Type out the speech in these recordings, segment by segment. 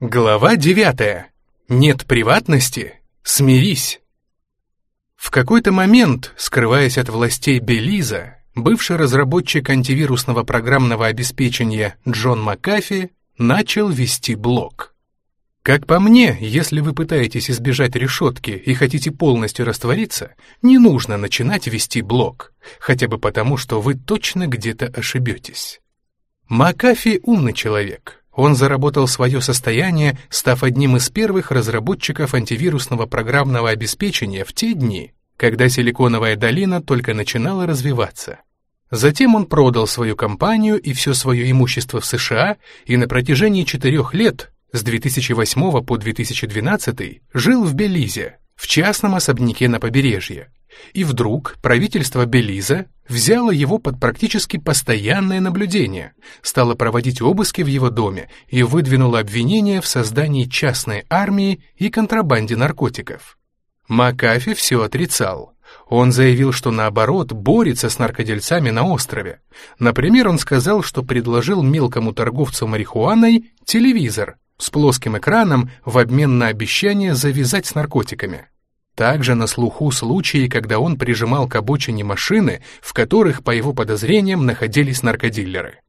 Глава девятая. Нет приватности? Смирись. В какой-то момент, скрываясь от властей Белиза, бывший разработчик антивирусного программного обеспечения Джон Макафи начал вести блог. Как по мне, если вы пытаетесь избежать решетки и хотите полностью раствориться, не нужно начинать вести блог, хотя бы потому, что вы точно где-то ошибетесь. Макафи умный человек, он заработал свое состояние, став одним из первых разработчиков антивирусного программного обеспечения в те дни, когда Силиконовая долина только начинала развиваться. Затем он продал свою компанию и все свое имущество в США и на протяжении четырех лет, с 2008 по 2012, жил в Белизе, в частном особняке на побережье, и вдруг правительство Белиза взяло его под практически постоянное наблюдение, стало проводить обыски в его доме и выдвинуло обвинения в создании частной армии и контрабанде наркотиков. Макафи все отрицал. Он заявил, что наоборот борется с наркодельцами на острове. Например, он сказал, что предложил мелкому торговцу марихуаной телевизор с плоским экраном в обмен на обещание завязать с наркотиками. Также на слуху случаи, когда он прижимал к обочине машины, в которых, по его подозрениям, находились наркодиллеры.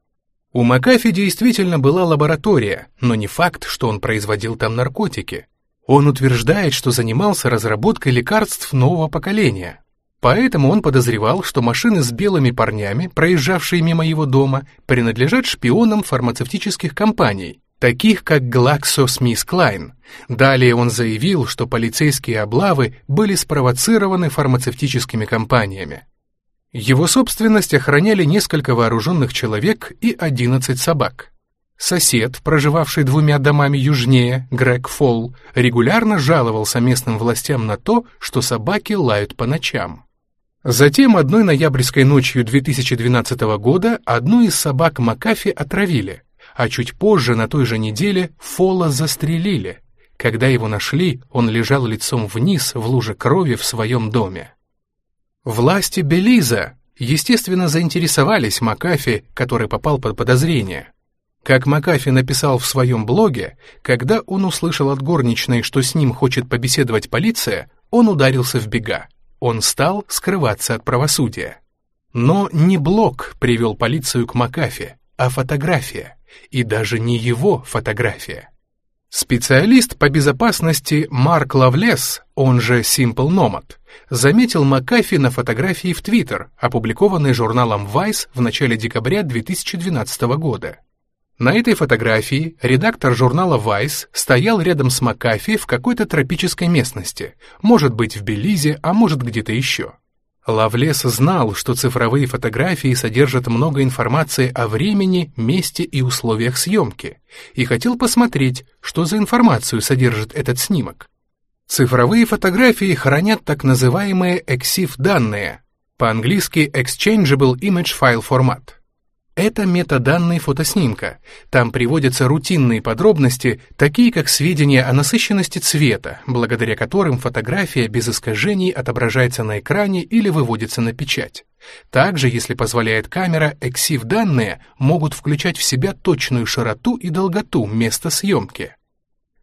У Макафи действительно была лаборатория, но не факт, что он производил там наркотики. Он утверждает, что занимался разработкой лекарств нового поколения. Поэтому он подозревал, что машины с белыми парнями, проезжавшие мимо его дома, принадлежат шпионам фармацевтических компаний, таких как GlaxoSmithKline. Далее он заявил, что полицейские облавы были спровоцированы фармацевтическими компаниями. Его собственность охраняли несколько вооруженных человек и 11 собак. Сосед, проживавший двумя домами южнее, Грег Фолл, регулярно жаловался местным властям на то, что собаки лают по ночам. Затем одной ноябрьской ночью 2012 года одну из собак Макафи отравили, а чуть позже, на той же неделе, Фола застрелили. Когда его нашли, он лежал лицом вниз в луже крови в своем доме. Власти Белиза, естественно, заинтересовались Макафи, который попал под подозрение. Как Макафи написал в своем блоге, когда он услышал от горничной, что с ним хочет побеседовать полиция, он ударился в бега. Он стал скрываться от правосудия. Но не блог привел полицию к Макафи, а фотография и даже не его фотография. Специалист по безопасности Марк Лавлес, он же Simple Nomad, заметил Макафи на фотографии в Твиттер, опубликованной журналом Vice в начале декабря 2012 года. На этой фотографии редактор журнала Vice стоял рядом с Макафи в какой-то тропической местности, может быть в Белизе, а может где-то еще. Лавлес знал, что цифровые фотографии содержат много информации о времени, месте и условиях съемки, и хотел посмотреть, что за информацию содержит этот снимок. Цифровые фотографии хранят так называемые EXIF-данные, по-английски Exchangeable Image File Format. Это метаданные фотоснимка. Там приводятся рутинные подробности, такие как сведения о насыщенности цвета, благодаря которым фотография без искажений отображается на экране или выводится на печать. Также, если позволяет камера, EXIF-данные могут включать в себя точную широту и долготу места съемки.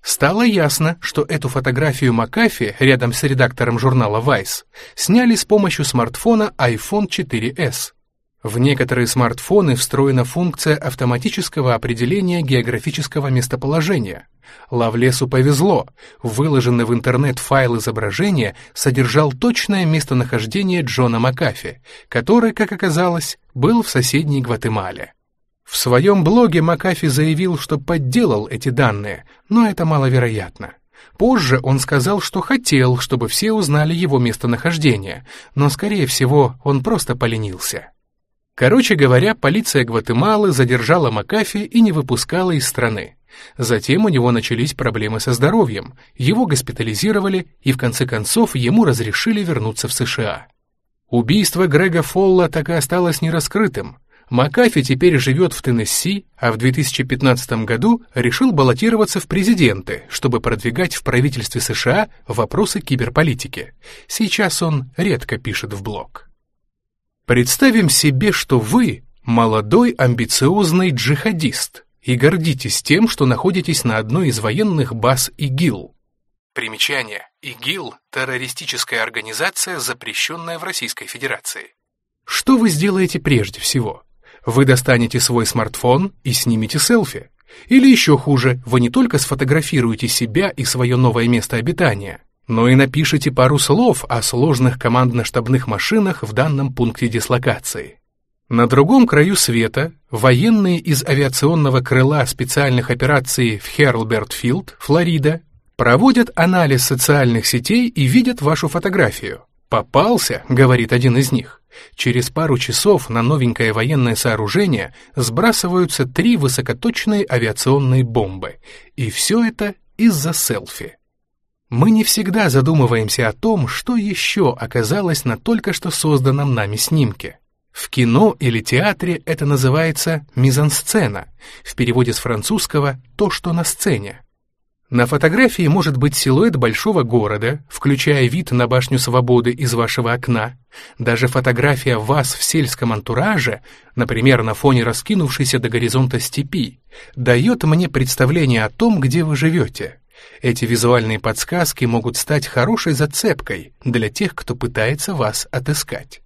Стало ясно, что эту фотографию Макафи рядом с редактором журнала Vice сняли с помощью смартфона iPhone 4s. В некоторые смартфоны встроена функция автоматического определения географического местоположения. Лавлесу повезло, выложенный в интернет файл изображения содержал точное местонахождение Джона Макафи, который, как оказалось, был в соседней Гватемале. В своем блоге Макафи заявил, что подделал эти данные, но это маловероятно. Позже он сказал, что хотел, чтобы все узнали его местонахождение, но, скорее всего, он просто поленился. Короче говоря, полиция Гватемалы задержала Макафи и не выпускала из страны. Затем у него начались проблемы со здоровьем, его госпитализировали и в конце концов ему разрешили вернуться в США. Убийство Грега Фолла так и осталось нераскрытым. Макафи теперь живет в Теннесси, а в 2015 году решил баллотироваться в президенты, чтобы продвигать в правительстве США вопросы киберполитики. Сейчас он редко пишет в блог. Представим себе, что вы молодой амбициозный джихадист, и гордитесь тем, что находитесь на одной из военных баз ИГИЛ. Примечание. ИГИЛ – террористическая организация, запрещенная в Российской Федерации. Что вы сделаете прежде всего? Вы достанете свой смартфон и снимете селфи. Или еще хуже, вы не только сфотографируете себя и свое новое место обитания, но и напишите пару слов о сложных командно-штабных машинах в данном пункте дислокации. На другом краю света военные из авиационного крыла специальных операций в Херлбертфилд, Флорида, проводят анализ социальных сетей и видят вашу фотографию. «Попался», — говорит один из них. Через пару часов на новенькое военное сооружение сбрасываются три высокоточные авиационные бомбы. И все это из-за селфи. Мы не всегда задумываемся о том, что еще оказалось на только что созданном нами снимке. В кино или театре это называется мизансцена, в переводе с французского «то, что на сцене». На фотографии может быть силуэт большого города, включая вид на башню свободы из вашего окна. Даже фотография вас в сельском антураже, например, на фоне раскинувшейся до горизонта степи, дает мне представление о том, где вы живете. Эти визуальные подсказки могут стать хорошей зацепкой для тех, кто пытается вас отыскать.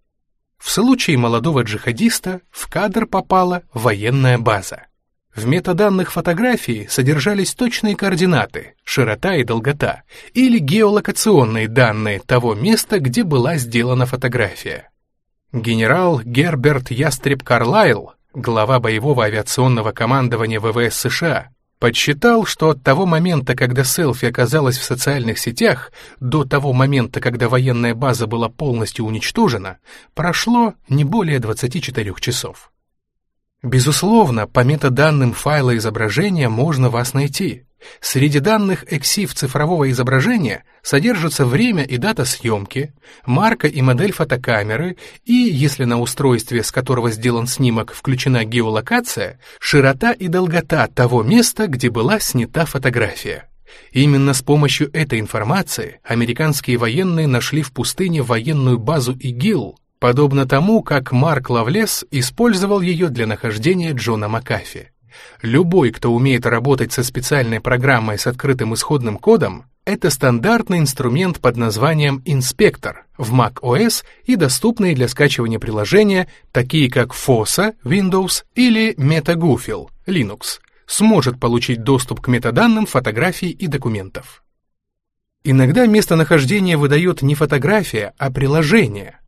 В случае молодого джихадиста в кадр попала военная база. В метаданных фотографии содержались точные координаты, широта и долгота, или геолокационные данные того места, где была сделана фотография. Генерал Герберт Ястреб Карлайл, глава боевого авиационного командования ВВС США, подсчитал, что от того момента, когда селфи оказалось в социальных сетях, до того момента, когда военная база была полностью уничтожена, прошло не более 24 часов. Безусловно, по метаданным файла изображения можно вас найти. Среди данных EXIF цифрового изображения содержатся время и дата съемки, марка и модель фотокамеры и, если на устройстве, с которого сделан снимок, включена геолокация, широта и долгота того места, где была снята фотография. Именно с помощью этой информации американские военные нашли в пустыне военную базу ИГИЛ, подобно тому, как Марк Лавлес использовал ее для нахождения Джона Макафи. Любой, кто умеет работать со специальной программой с открытым исходным кодом, это стандартный инструмент под названием «Инспектор» в macOS и доступные для скачивания приложения, такие как FOSA Windows или MetaGoofil Linux, сможет получить доступ к метаданным фотографий и документов. Иногда местонахождение выдает не фотография, а приложение,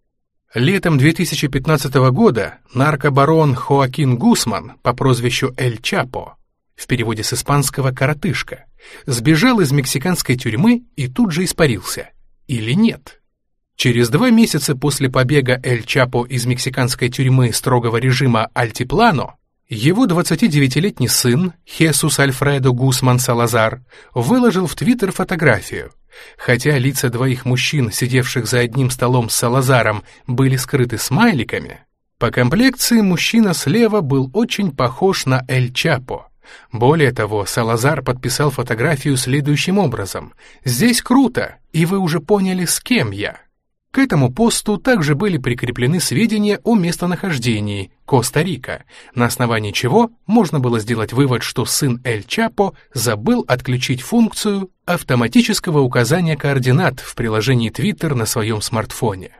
Летом 2015 года наркобарон Хоакин Гусман по прозвищу Эль Чапо, в переводе с испанского «коротышка», сбежал из мексиканской тюрьмы и тут же испарился. Или нет? Через два месяца после побега Эль Чапо из мексиканской тюрьмы строгого режима Альтиплано его 29-летний сын, Хесус Альфредо Гусман Салазар, выложил в Твиттер фотографию, Хотя лица двоих мужчин, сидевших за одним столом с Салазаром, были скрыты смайликами, по комплекции мужчина слева был очень похож на Эль Чапо. Более того, Салазар подписал фотографию следующим образом. «Здесь круто, и вы уже поняли, с кем я». К этому посту также были прикреплены сведения о местонахождении Коста-Рика, на основании чего можно было сделать вывод, что сын Эль Чапо забыл отключить функцию автоматического указания координат в приложении Twitter на своем смартфоне.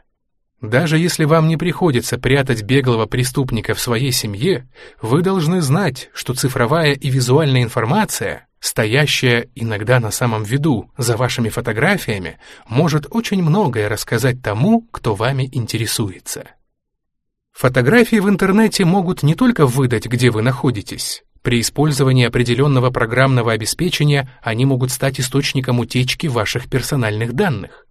Даже если вам не приходится прятать беглого преступника в своей семье, вы должны знать, что цифровая и визуальная информация стоящая иногда на самом виду за вашими фотографиями, может очень многое рассказать тому, кто вами интересуется. Фотографии в интернете могут не только выдать, где вы находитесь. При использовании определенного программного обеспечения они могут стать источником утечки ваших персональных данных.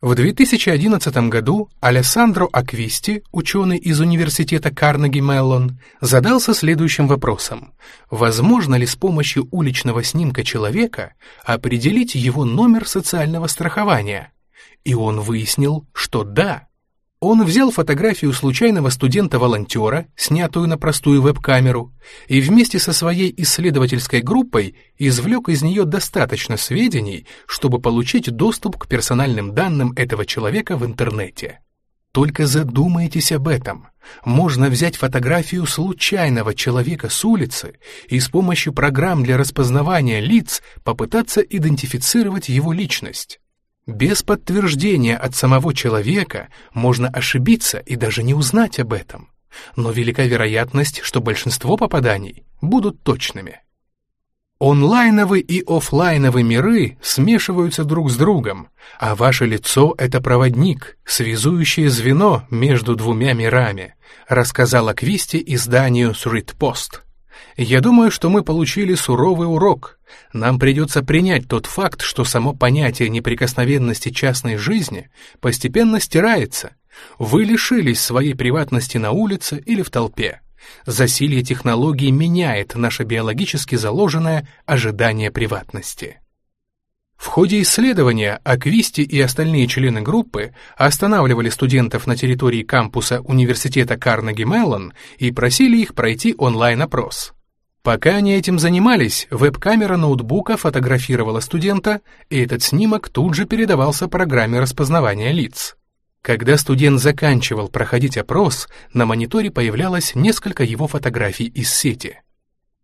В 2011 году Алессандро Аквисти, ученый из университета Карнеги-Меллон, задался следующим вопросом. Возможно ли с помощью уличного снимка человека определить его номер социального страхования? И он выяснил, что да. Он взял фотографию случайного студента-волонтера, снятую на простую веб-камеру, и вместе со своей исследовательской группой извлек из нее достаточно сведений, чтобы получить доступ к персональным данным этого человека в интернете. Только задумайтесь об этом. Можно взять фотографию случайного человека с улицы и с помощью программ для распознавания лиц попытаться идентифицировать его личность. Без подтверждения от самого человека можно ошибиться и даже не узнать об этом. Но велика вероятность, что большинство попаданий будут точными. Онлайновый и офлайновый миры смешиваются друг с другом, а ваше лицо — это проводник, связующее звено между двумя мирами, рассказала Квисти изданию Post. Я думаю, что мы получили суровый урок. Нам придется принять тот факт, что само понятие неприкосновенности частной жизни постепенно стирается. Вы лишились своей приватности на улице или в толпе. Засилье технологий меняет наше биологически заложенное ожидание приватности. В ходе исследования Аквисти и остальные члены группы останавливали студентов на территории кампуса университета Карнеги-Меллон и просили их пройти онлайн-опрос. Пока они этим занимались, веб-камера ноутбука фотографировала студента, и этот снимок тут же передавался программе распознавания лиц. Когда студент заканчивал проходить опрос, на мониторе появлялось несколько его фотографий из сети.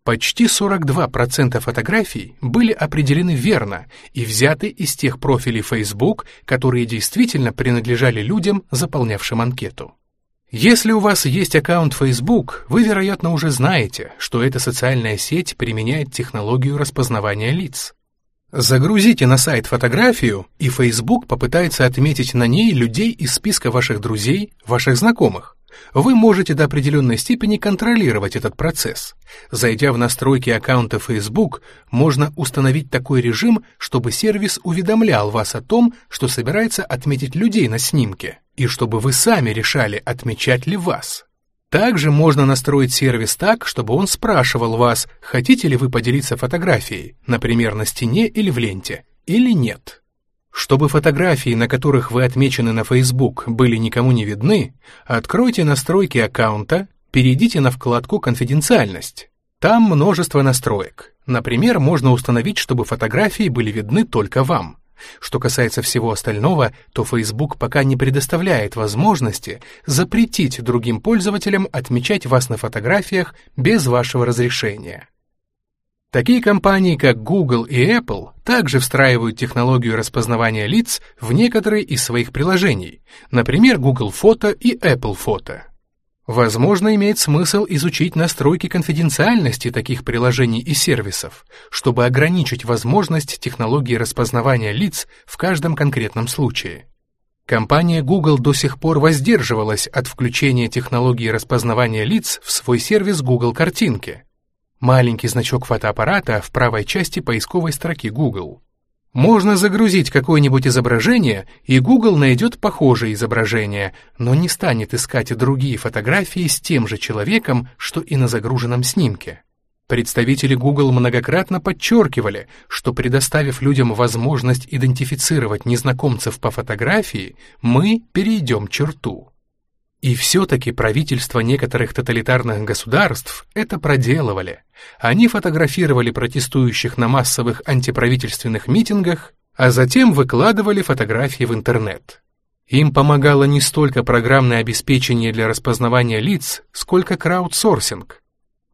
Почти 42% фотографий были определены верно и взяты из тех профилей Facebook, которые действительно принадлежали людям, заполнявшим анкету. Если у вас есть аккаунт Facebook, вы, вероятно, уже знаете, что эта социальная сеть применяет технологию распознавания лиц. Загрузите на сайт фотографию, и Facebook попытается отметить на ней людей из списка ваших друзей, ваших знакомых. Вы можете до определенной степени контролировать этот процесс. Зайдя в настройки аккаунта Facebook, можно установить такой режим, чтобы сервис уведомлял вас о том, что собирается отметить людей на снимке, и чтобы вы сами решали, отмечать ли вас. Также можно настроить сервис так, чтобы он спрашивал вас, хотите ли вы поделиться фотографией, например, на стене или в ленте, или нет. Чтобы фотографии, на которых вы отмечены на Facebook, были никому не видны, откройте настройки аккаунта, перейдите на вкладку «Конфиденциальность». Там множество настроек. Например, можно установить, чтобы фотографии были видны только вам. Что касается всего остального, то Facebook пока не предоставляет возможности запретить другим пользователям отмечать вас на фотографиях без вашего разрешения. Такие компании, как Google и Apple, также встраивают технологию распознавания лиц в некоторые из своих приложений, например, Google Фото и Apple Фото. Возможно, имеет смысл изучить настройки конфиденциальности таких приложений и сервисов, чтобы ограничить возможность технологии распознавания лиц в каждом конкретном случае. Компания Google до сих пор воздерживалась от включения технологии распознавания лиц в свой сервис Google Картинки. Маленький значок фотоаппарата в правой части поисковой строки Google. Можно загрузить какое-нибудь изображение, и Google найдет похожее изображение, но не станет искать другие фотографии с тем же человеком, что и на загруженном снимке. Представители Google многократно подчеркивали, что предоставив людям возможность идентифицировать незнакомцев по фотографии, мы перейдем черту. И все-таки правительства некоторых тоталитарных государств это проделывали. Они фотографировали протестующих на массовых антиправительственных митингах, а затем выкладывали фотографии в интернет. Им помогало не столько программное обеспечение для распознавания лиц, сколько краудсорсинг.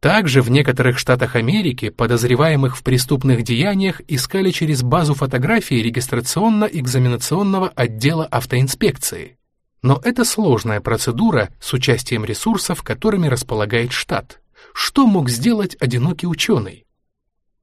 Также в некоторых штатах Америки подозреваемых в преступных деяниях искали через базу фотографий регистрационно-экзаменационного отдела автоинспекции. Но это сложная процедура с участием ресурсов, которыми располагает штат. Что мог сделать одинокий ученый?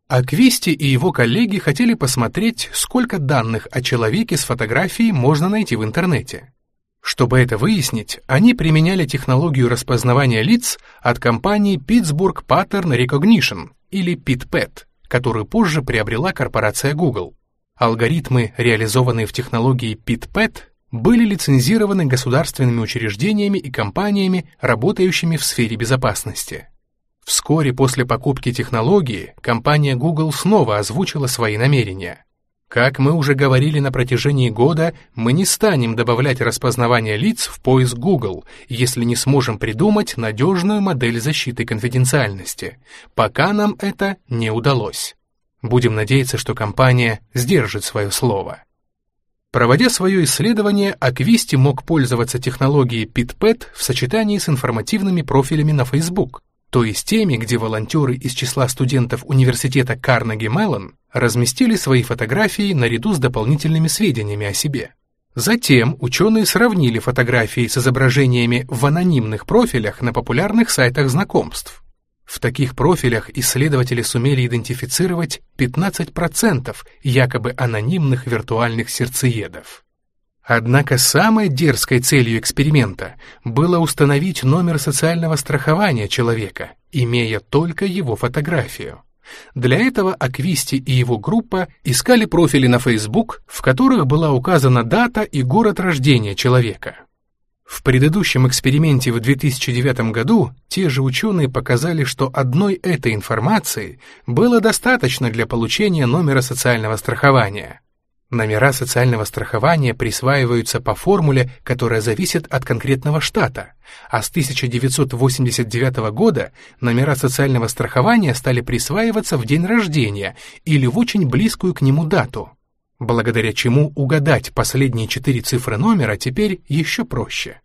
Аквисти и его коллеги хотели посмотреть, сколько данных о человеке с фотографией можно найти в интернете. Чтобы это выяснить, они применяли технологию распознавания лиц от компании Pittsburgh Pattern Recognition, или PitPat, которую позже приобрела корпорация Google. Алгоритмы, реализованные в технологии PitPat, были лицензированы государственными учреждениями и компаниями, работающими в сфере безопасности. Вскоре после покупки технологии компания Google снова озвучила свои намерения. Как мы уже говорили на протяжении года, мы не станем добавлять распознавание лиц в поиск Google, если не сможем придумать надежную модель защиты конфиденциальности. Пока нам это не удалось. Будем надеяться, что компания сдержит свое слово. Проводя свое исследование, Аквисти мог пользоваться технологией PitPet в сочетании с информативными профилями на Facebook, то есть теми, где волонтеры из числа студентов университета Карнеги Меллон разместили свои фотографии наряду с дополнительными сведениями о себе. Затем ученые сравнили фотографии с изображениями в анонимных профилях на популярных сайтах знакомств. В таких профилях исследователи сумели идентифицировать 15% якобы анонимных виртуальных сердцеедов. Однако самой дерзкой целью эксперимента было установить номер социального страхования человека, имея только его фотографию. Для этого Аквисти и его группа искали профили на Facebook, в которых была указана дата и город рождения человека. В предыдущем эксперименте в 2009 году те же ученые показали, что одной этой информации было достаточно для получения номера социального страхования. Номера социального страхования присваиваются по формуле, которая зависит от конкретного штата, а с 1989 года номера социального страхования стали присваиваться в день рождения или в очень близкую к нему дату, благодаря чему угадать последние четыре цифры номера теперь еще проще.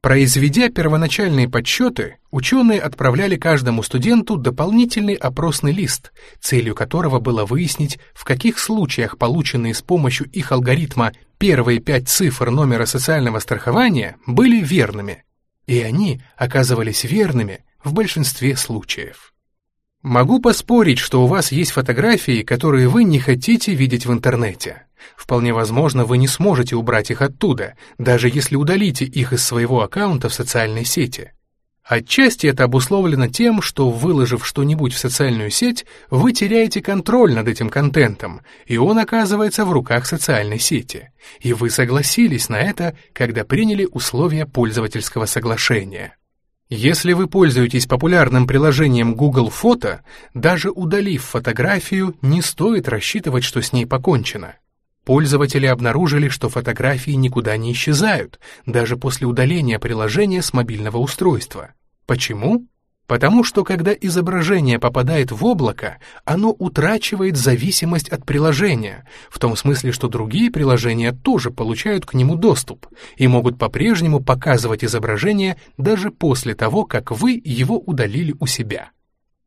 Произведя первоначальные подсчеты, ученые отправляли каждому студенту дополнительный опросный лист, целью которого было выяснить, в каких случаях полученные с помощью их алгоритма первые пять цифр номера социального страхования были верными, и они оказывались верными в большинстве случаев. Могу поспорить, что у вас есть фотографии, которые вы не хотите видеть в интернете. Вполне возможно, вы не сможете убрать их оттуда, даже если удалите их из своего аккаунта в социальной сети. Отчасти это обусловлено тем, что, выложив что-нибудь в социальную сеть, вы теряете контроль над этим контентом, и он оказывается в руках социальной сети. И вы согласились на это, когда приняли условия пользовательского соглашения. Если вы пользуетесь популярным приложением Google Фото, даже удалив фотографию, не стоит рассчитывать, что с ней покончено. Пользователи обнаружили, что фотографии никуда не исчезают, даже после удаления приложения с мобильного устройства. Почему? Потому что когда изображение попадает в облако, оно утрачивает зависимость от приложения, в том смысле, что другие приложения тоже получают к нему доступ и могут по-прежнему показывать изображение даже после того, как вы его удалили у себя.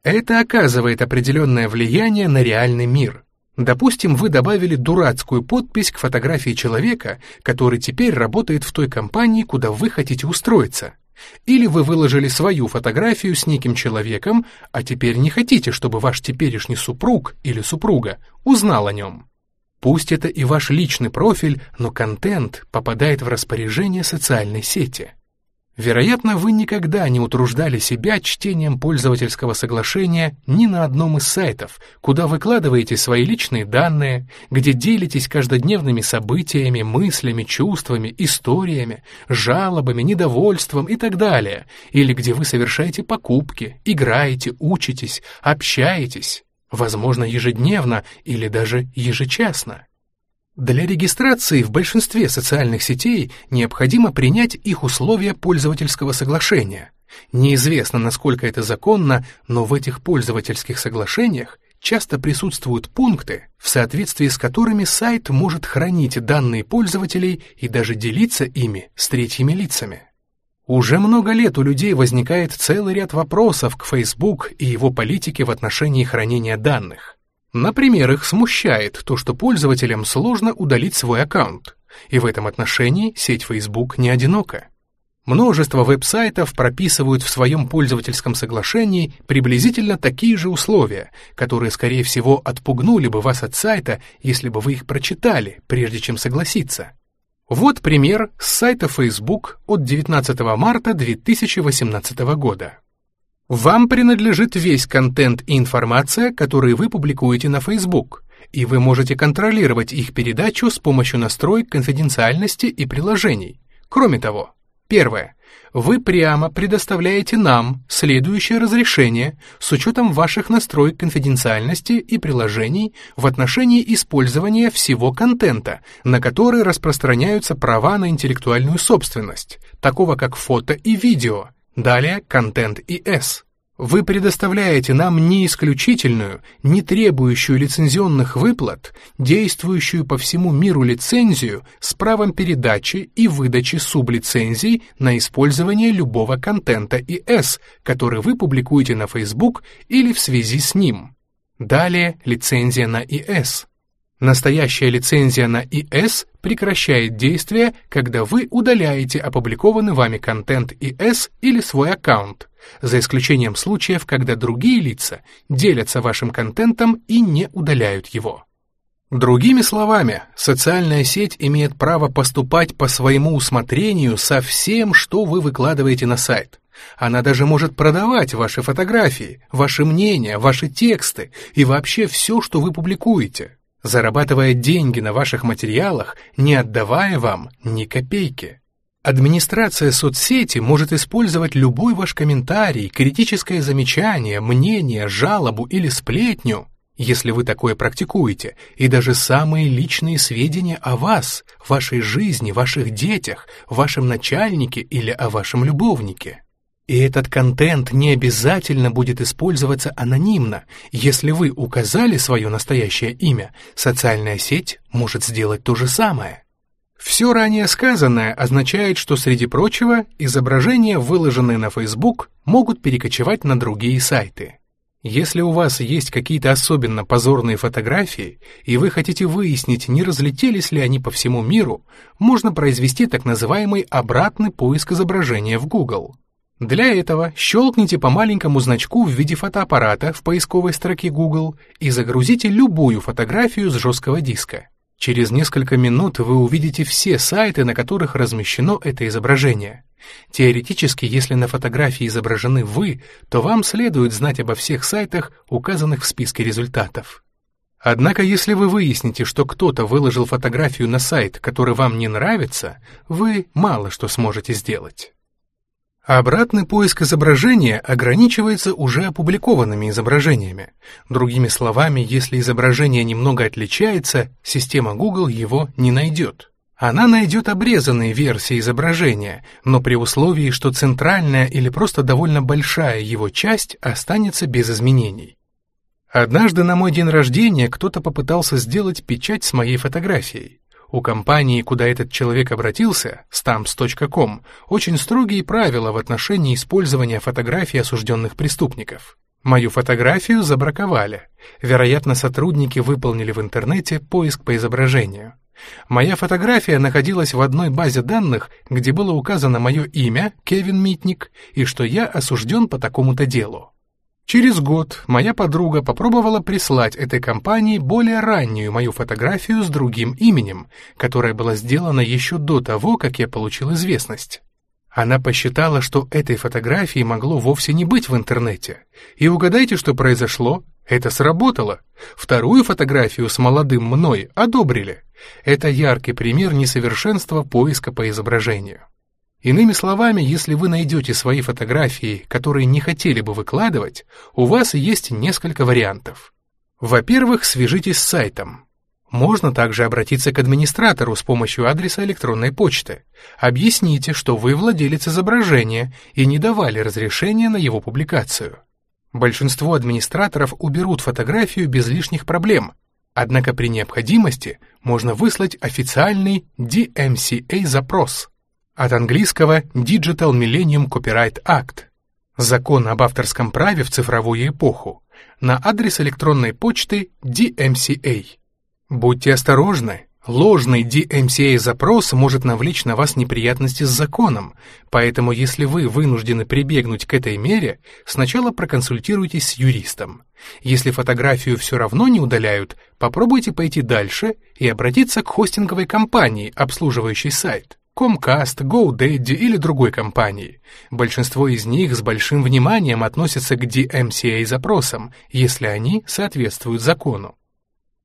Это оказывает определенное влияние на реальный мир. Допустим, вы добавили дурацкую подпись к фотографии человека, который теперь работает в той компании, куда вы хотите устроиться. Или вы выложили свою фотографию с неким человеком, а теперь не хотите, чтобы ваш теперешний супруг или супруга узнал о нем. Пусть это и ваш личный профиль, но контент попадает в распоряжение социальной сети. Вероятно, вы никогда не утруждали себя чтением пользовательского соглашения ни на одном из сайтов, куда выкладываете свои личные данные, где делитесь каждодневными событиями, мыслями, чувствами, историями, жалобами, недовольством и так далее, или где вы совершаете покупки, играете, учитесь, общаетесь, возможно, ежедневно или даже ежечасно. Для регистрации в большинстве социальных сетей необходимо принять их условия пользовательского соглашения. Неизвестно, насколько это законно, но в этих пользовательских соглашениях часто присутствуют пункты, в соответствии с которыми сайт может хранить данные пользователей и даже делиться ими с третьими лицами. Уже много лет у людей возникает целый ряд вопросов к Facebook и его политике в отношении хранения данных. Например, их смущает то, что пользователям сложно удалить свой аккаунт, и в этом отношении сеть Facebook не одинока. Множество веб-сайтов прописывают в своем пользовательском соглашении приблизительно такие же условия, которые, скорее всего, отпугнули бы вас от сайта, если бы вы их прочитали, прежде чем согласиться. Вот пример с сайта Facebook от 19 марта 2018 года. Вам принадлежит весь контент и информация, которые вы публикуете на Facebook, и вы можете контролировать их передачу с помощью настроек конфиденциальности и приложений. Кроме того, первое. Вы прямо предоставляете нам следующее разрешение с учетом ваших настроек конфиденциальности и приложений в отношении использования всего контента, на который распространяются права на интеллектуальную собственность, такого как фото и видео, Далее контент и S. Вы предоставляете нам не исключительную, не требующую лицензионных выплат, действующую по всему миру лицензию с правом передачи и выдачи сублицензий на использование любого контента ИС, который вы публикуете на Facebook или в связи с ним. Далее лицензия на ИС. Настоящая лицензия на ИС прекращает действие, когда вы удаляете опубликованный вами контент ИС или свой аккаунт, за исключением случаев, когда другие лица делятся вашим контентом и не удаляют его. Другими словами, социальная сеть имеет право поступать по своему усмотрению со всем, что вы выкладываете на сайт. Она даже может продавать ваши фотографии, ваши мнения, ваши тексты и вообще все, что вы публикуете зарабатывая деньги на ваших материалах, не отдавая вам ни копейки. Администрация соцсети может использовать любой ваш комментарий, критическое замечание, мнение, жалобу или сплетню, если вы такое практикуете, и даже самые личные сведения о вас, вашей жизни, ваших детях, вашем начальнике или о вашем любовнике. И этот контент не обязательно будет использоваться анонимно. Если вы указали свое настоящее имя, социальная сеть может сделать то же самое. Все ранее сказанное означает, что, среди прочего, изображения, выложенные на Facebook, могут перекочевать на другие сайты. Если у вас есть какие-то особенно позорные фотографии, и вы хотите выяснить, не разлетелись ли они по всему миру, можно произвести так называемый обратный поиск изображения в Google. Для этого щелкните по маленькому значку в виде фотоаппарата в поисковой строке Google и загрузите любую фотографию с жесткого диска. Через несколько минут вы увидите все сайты, на которых размещено это изображение. Теоретически, если на фотографии изображены вы, то вам следует знать обо всех сайтах, указанных в списке результатов. Однако, если вы выясните, что кто-то выложил фотографию на сайт, который вам не нравится, вы мало что сможете сделать. Обратный поиск изображения ограничивается уже опубликованными изображениями. Другими словами, если изображение немного отличается, система Google его не найдет. Она найдет обрезанные версии изображения, но при условии, что центральная или просто довольно большая его часть останется без изменений. Однажды на мой день рождения кто-то попытался сделать печать с моей фотографией. У компании, куда этот человек обратился, stamps.com, очень строгие правила в отношении использования фотографий осужденных преступников. Мою фотографию забраковали. Вероятно, сотрудники выполнили в интернете поиск по изображению. Моя фотография находилась в одной базе данных, где было указано мое имя, Кевин Митник, и что я осужден по такому-то делу. Через год моя подруга попробовала прислать этой компании более раннюю мою фотографию с другим именем, которая была сделана еще до того, как я получил известность. Она посчитала, что этой фотографии могло вовсе не быть в интернете. И угадайте, что произошло? Это сработало. Вторую фотографию с молодым мной одобрили. Это яркий пример несовершенства поиска по изображению. Иными словами, если вы найдете свои фотографии, которые не хотели бы выкладывать, у вас есть несколько вариантов. Во-первых, свяжитесь с сайтом. Можно также обратиться к администратору с помощью адреса электронной почты. Объясните, что вы владелец изображения и не давали разрешения на его публикацию. Большинство администраторов уберут фотографию без лишних проблем, однако при необходимости можно выслать официальный DMCA-запрос – от английского Digital Millennium Copyright Act, закон об авторском праве в цифровую эпоху, на адрес электронной почты DMCA. Будьте осторожны, ложный DMCA-запрос может навлечь на вас неприятности с законом, поэтому если вы вынуждены прибегнуть к этой мере, сначала проконсультируйтесь с юристом. Если фотографию все равно не удаляют, попробуйте пойти дальше и обратиться к хостинговой компании, обслуживающей сайт. Comcast, GoDaddy или другой компании. Большинство из них с большим вниманием относятся к DMCA-запросам, если они соответствуют закону.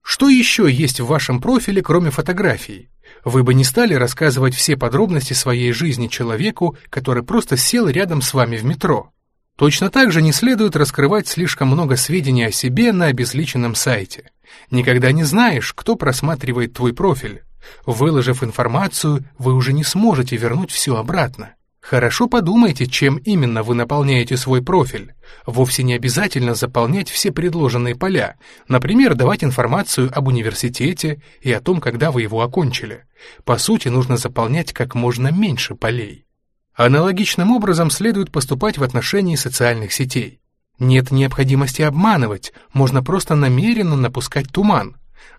Что еще есть в вашем профиле, кроме фотографий? Вы бы не стали рассказывать все подробности своей жизни человеку, который просто сел рядом с вами в метро. Точно так же не следует раскрывать слишком много сведений о себе на обезличенном сайте. Никогда не знаешь, кто просматривает твой профиль. Выложив информацию, вы уже не сможете вернуть все обратно. Хорошо подумайте, чем именно вы наполняете свой профиль. Вовсе не обязательно заполнять все предложенные поля. Например, давать информацию об университете и о том, когда вы его окончили. По сути, нужно заполнять как можно меньше полей. Аналогичным образом следует поступать в отношении социальных сетей. Нет необходимости обманывать, можно просто намеренно напускать туман.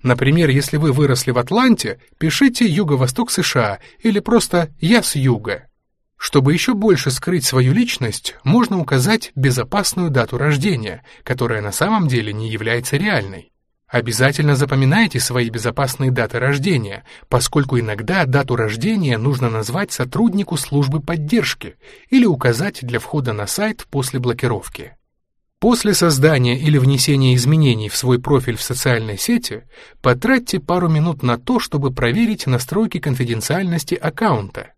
Например, если вы выросли в Атланте, пишите «Юго-Восток США» или просто «Я с юга». Чтобы еще больше скрыть свою личность, можно указать безопасную дату рождения, которая на самом деле не является реальной. Обязательно запоминайте свои безопасные даты рождения, поскольку иногда дату рождения нужно назвать сотруднику службы поддержки или указать для входа на сайт после блокировки. После создания или внесения изменений в свой профиль в социальной сети потратьте пару минут на то, чтобы проверить настройки конфиденциальности аккаунта –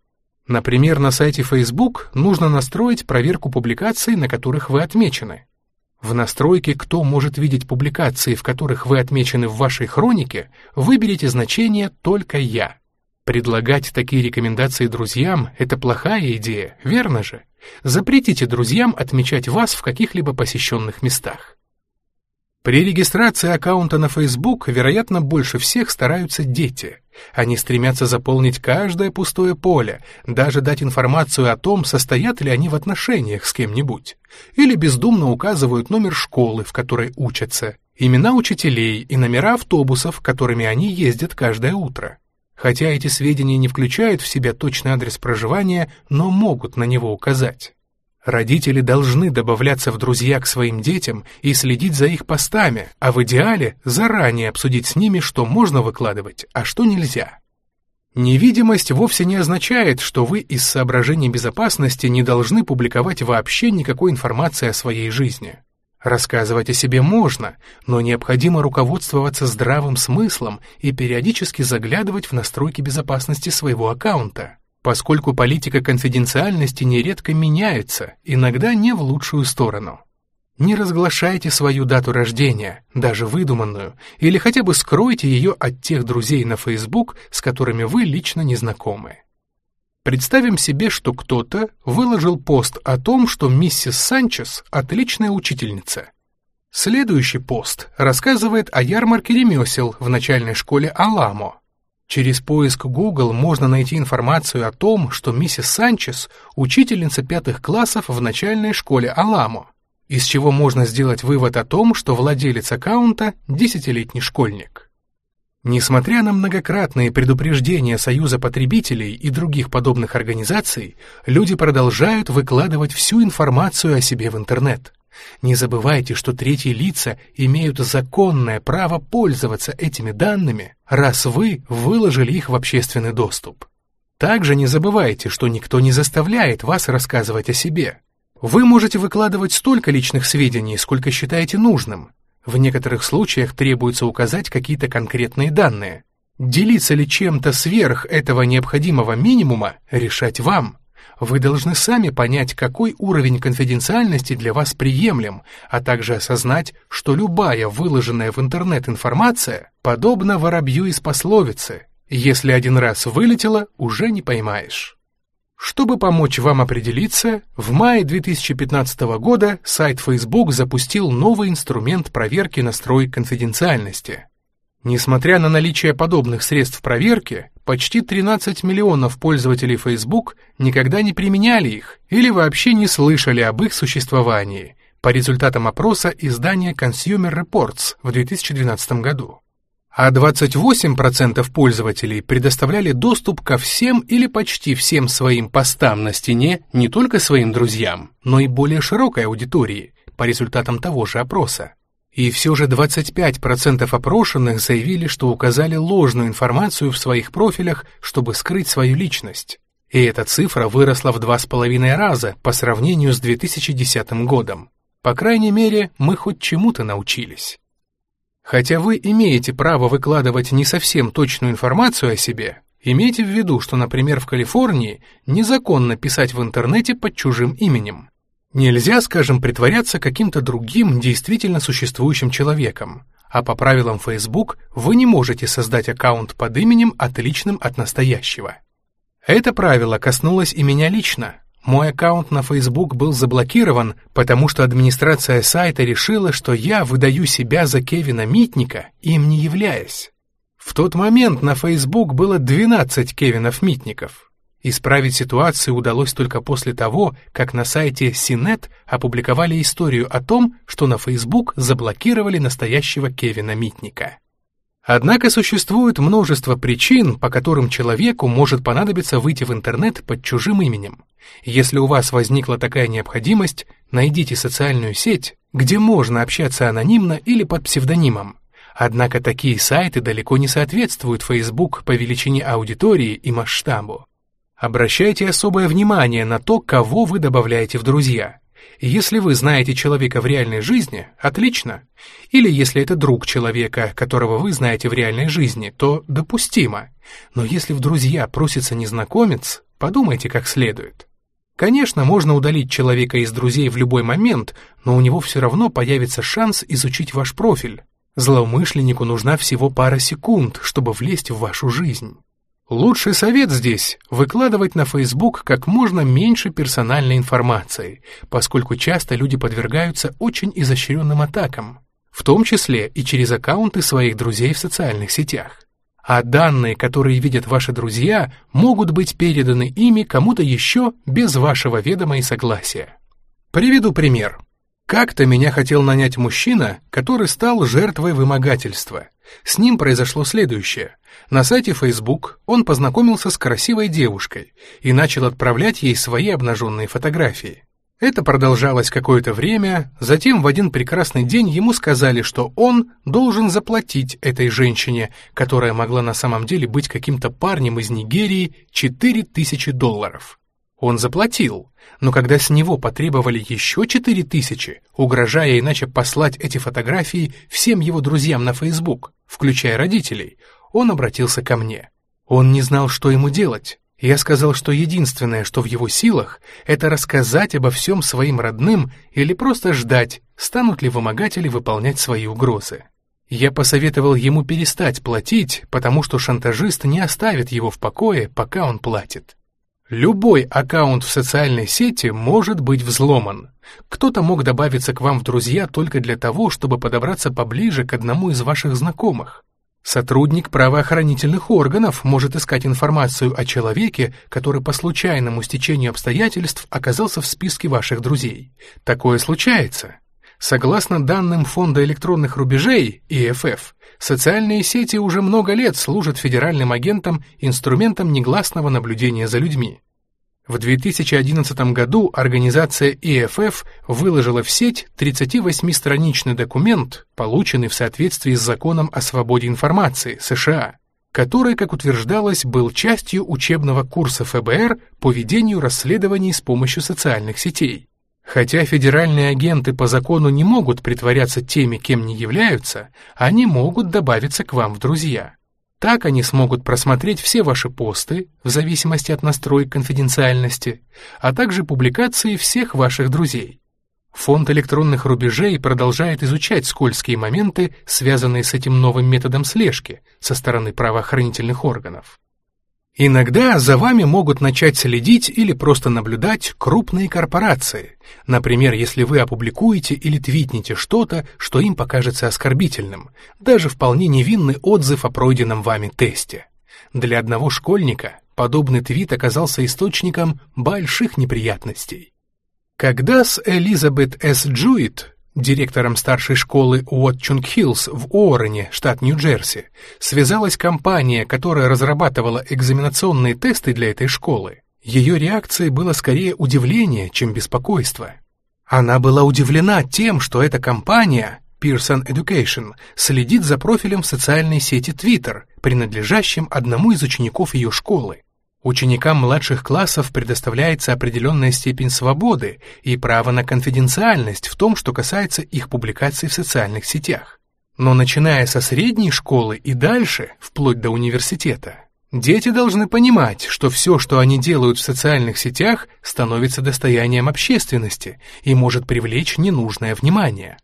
Например, на сайте Facebook нужно настроить проверку публикаций, на которых вы отмечены. В настройке «Кто может видеть публикации, в которых вы отмечены в вашей хронике» выберите значение «Только я». Предлагать такие рекомендации друзьям – это плохая идея, верно же? Запретите друзьям отмечать вас в каких-либо посещенных местах. При регистрации аккаунта на Facebook, вероятно, больше всех стараются дети. Они стремятся заполнить каждое пустое поле, даже дать информацию о том, состоят ли они в отношениях с кем-нибудь. Или бездумно указывают номер школы, в которой учатся, имена учителей и номера автобусов, которыми они ездят каждое утро. Хотя эти сведения не включают в себя точный адрес проживания, но могут на него указать. Родители должны добавляться в друзья к своим детям и следить за их постами, а в идеале заранее обсудить с ними, что можно выкладывать, а что нельзя. Невидимость вовсе не означает, что вы из соображений безопасности не должны публиковать вообще никакой информации о своей жизни. Рассказывать о себе можно, но необходимо руководствоваться здравым смыслом и периодически заглядывать в настройки безопасности своего аккаунта поскольку политика конфиденциальности нередко меняется, иногда не в лучшую сторону. Не разглашайте свою дату рождения, даже выдуманную, или хотя бы скройте ее от тех друзей на Facebook, с которыми вы лично не знакомы. Представим себе, что кто-то выложил пост о том, что миссис Санчес – отличная учительница. Следующий пост рассказывает о ярмарке ремесел в начальной школе Аламо, Через поиск Google можно найти информацию о том, что миссис Санчес – учительница пятых классов в начальной школе Аламо, из чего можно сделать вывод о том, что владелец аккаунта – десятилетний школьник. Несмотря на многократные предупреждения Союза потребителей и других подобных организаций, люди продолжают выкладывать всю информацию о себе в интернет – не забывайте, что третьи лица имеют законное право пользоваться этими данными, раз вы выложили их в общественный доступ. Также не забывайте, что никто не заставляет вас рассказывать о себе. Вы можете выкладывать столько личных сведений, сколько считаете нужным. В некоторых случаях требуется указать какие-то конкретные данные. Делиться ли чем-то сверх этого необходимого минимума, решать вам. Вы должны сами понять, какой уровень конфиденциальности для вас приемлем, а также осознать, что любая выложенная в интернет информация подобна воробью из пословицы «Если один раз вылетела, уже не поймаешь». Чтобы помочь вам определиться, в мае 2015 года сайт Facebook запустил новый инструмент проверки настроек конфиденциальности. Несмотря на наличие подобных средств проверки, почти 13 миллионов пользователей Facebook никогда не применяли их или вообще не слышали об их существовании, по результатам опроса издания Consumer Reports в 2012 году. А 28% пользователей предоставляли доступ ко всем или почти всем своим постам на стене не только своим друзьям, но и более широкой аудитории, по результатам того же опроса. И все же 25% опрошенных заявили, что указали ложную информацию в своих профилях, чтобы скрыть свою личность. И эта цифра выросла в два с половиной раза по сравнению с 2010 годом. По крайней мере, мы хоть чему-то научились. Хотя вы имеете право выкладывать не совсем точную информацию о себе, имейте в виду, что, например, в Калифорнии незаконно писать в интернете под чужим именем. Нельзя, скажем, притворяться каким-то другим, действительно существующим человеком, а по правилам Facebook вы не можете создать аккаунт под именем, отличным от настоящего. Это правило коснулось и меня лично. Мой аккаунт на Facebook был заблокирован, потому что администрация сайта решила, что я выдаю себя за Кевина Митника, им не являясь. В тот момент на Facebook было 12 Кевинов Митников. Исправить ситуацию удалось только после того, как на сайте CNET опубликовали историю о том, что на Facebook заблокировали настоящего Кевина Митника. Однако существует множество причин, по которым человеку может понадобиться выйти в интернет под чужим именем. Если у вас возникла такая необходимость, найдите социальную сеть, где можно общаться анонимно или под псевдонимом. Однако такие сайты далеко не соответствуют Facebook по величине аудитории и масштабу. Обращайте особое внимание на то, кого вы добавляете в друзья. Если вы знаете человека в реальной жизни, отлично. Или если это друг человека, которого вы знаете в реальной жизни, то допустимо. Но если в друзья просится незнакомец, подумайте как следует. Конечно, можно удалить человека из друзей в любой момент, но у него все равно появится шанс изучить ваш профиль. Злоумышленнику нужна всего пара секунд, чтобы влезть в вашу жизнь. Лучший совет здесь – выкладывать на Facebook как можно меньше персональной информации, поскольку часто люди подвергаются очень изощренным атакам, в том числе и через аккаунты своих друзей в социальных сетях. А данные, которые видят ваши друзья, могут быть переданы ими кому-то еще без вашего ведома и согласия. Приведу пример. Как-то меня хотел нанять мужчина, который стал жертвой вымогательства. С ним произошло следующее. На сайте Facebook он познакомился с красивой девушкой и начал отправлять ей свои обнаженные фотографии. Это продолжалось какое-то время, затем в один прекрасный день ему сказали, что он должен заплатить этой женщине, которая могла на самом деле быть каким-то парнем из Нигерии, 4000 долларов. Он заплатил, но когда с него потребовали еще четыре тысячи, угрожая иначе послать эти фотографии всем его друзьям на Facebook, включая родителей, он обратился ко мне. Он не знал, что ему делать. Я сказал, что единственное, что в его силах, это рассказать обо всем своим родным или просто ждать, станут ли вымогатели выполнять свои угрозы. Я посоветовал ему перестать платить, потому что шантажист не оставит его в покое, пока он платит. Любой аккаунт в социальной сети может быть взломан. Кто-то мог добавиться к вам в друзья только для того, чтобы подобраться поближе к одному из ваших знакомых. Сотрудник правоохранительных органов может искать информацию о человеке, который по случайному стечению обстоятельств оказался в списке ваших друзей. Такое случается. Согласно данным Фонда электронных рубежей, ИФФ, социальные сети уже много лет служат федеральным агентам инструментом негласного наблюдения за людьми. В 2011 году организация ИФФ выложила в сеть 38-страничный документ, полученный в соответствии с Законом о свободе информации США, который, как утверждалось, был частью учебного курса ФБР по ведению расследований с помощью социальных сетей. Хотя федеральные агенты по закону не могут притворяться теми, кем не являются, они могут добавиться к вам в друзья. Так они смогут просмотреть все ваши посты, в зависимости от настроек конфиденциальности, а также публикации всех ваших друзей. Фонд электронных рубежей продолжает изучать скользкие моменты, связанные с этим новым методом слежки со стороны правоохранительных органов. Иногда за вами могут начать следить или просто наблюдать крупные корпорации. Например, если вы опубликуете или твитнете что-то, что им покажется оскорбительным, даже вполне невинный отзыв о пройденном вами тесте. Для одного школьника подобный твит оказался источником больших неприятностей. Когда с Элизабет С. Джуит директором старшей школы Уотчунг-Хиллз в Уоррене, штат Нью-Джерси, связалась компания, которая разрабатывала экзаменационные тесты для этой школы. Ее реакцией было скорее удивление, чем беспокойство. Она была удивлена тем, что эта компания, Pearson Education, следит за профилем в социальной сети Twitter, принадлежащим одному из учеников ее школы. Ученикам младших классов предоставляется определенная степень свободы и право на конфиденциальность в том, что касается их публикаций в социальных сетях. Но начиная со средней школы и дальше, вплоть до университета, дети должны понимать, что все, что они делают в социальных сетях, становится достоянием общественности и может привлечь ненужное внимание.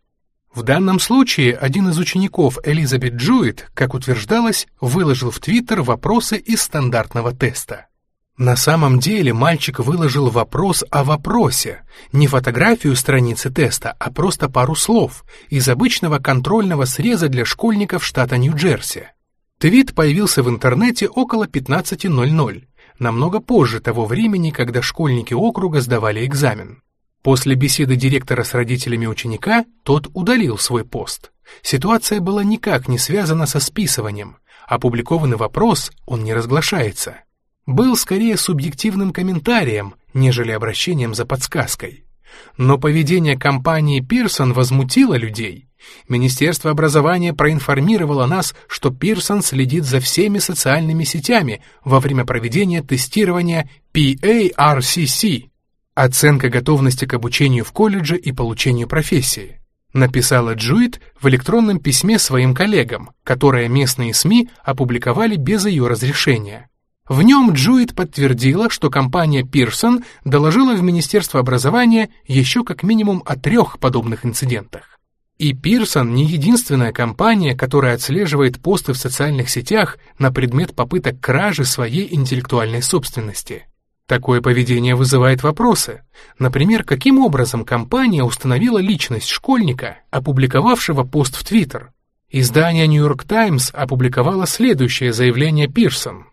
В данном случае один из учеников Элизабет Джуит, как утверждалось, выложил в Твиттер вопросы из стандартного теста. На самом деле мальчик выложил вопрос о вопросе, не фотографию страницы теста, а просто пару слов из обычного контрольного среза для школьников штата Нью-Джерси. Твит появился в интернете около 15.00, намного позже того времени, когда школьники округа сдавали экзамен. После беседы директора с родителями ученика тот удалил свой пост. Ситуация была никак не связана со списыванием. Опубликованный вопрос, он не разглашается был скорее субъективным комментарием, нежели обращением за подсказкой. Но поведение компании Пирсон возмутило людей. Министерство образования проинформировало нас, что Пирсон следит за всеми социальными сетями во время проведения тестирования PARCC – оценка готовности к обучению в колледже и получению профессии. Написала Джуит в электронном письме своим коллегам, которое местные СМИ опубликовали без ее разрешения. В нем Джуит подтвердила, что компания Pearson доложила в Министерство образования еще как минимум о трех подобных инцидентах. И Pearson не единственная компания, которая отслеживает посты в социальных сетях на предмет попыток кражи своей интеллектуальной собственности. Такое поведение вызывает вопросы. Например, каким образом компания установила личность школьника, опубликовавшего пост в Твиттер? Издание New York Times опубликовало следующее заявление Пирсон.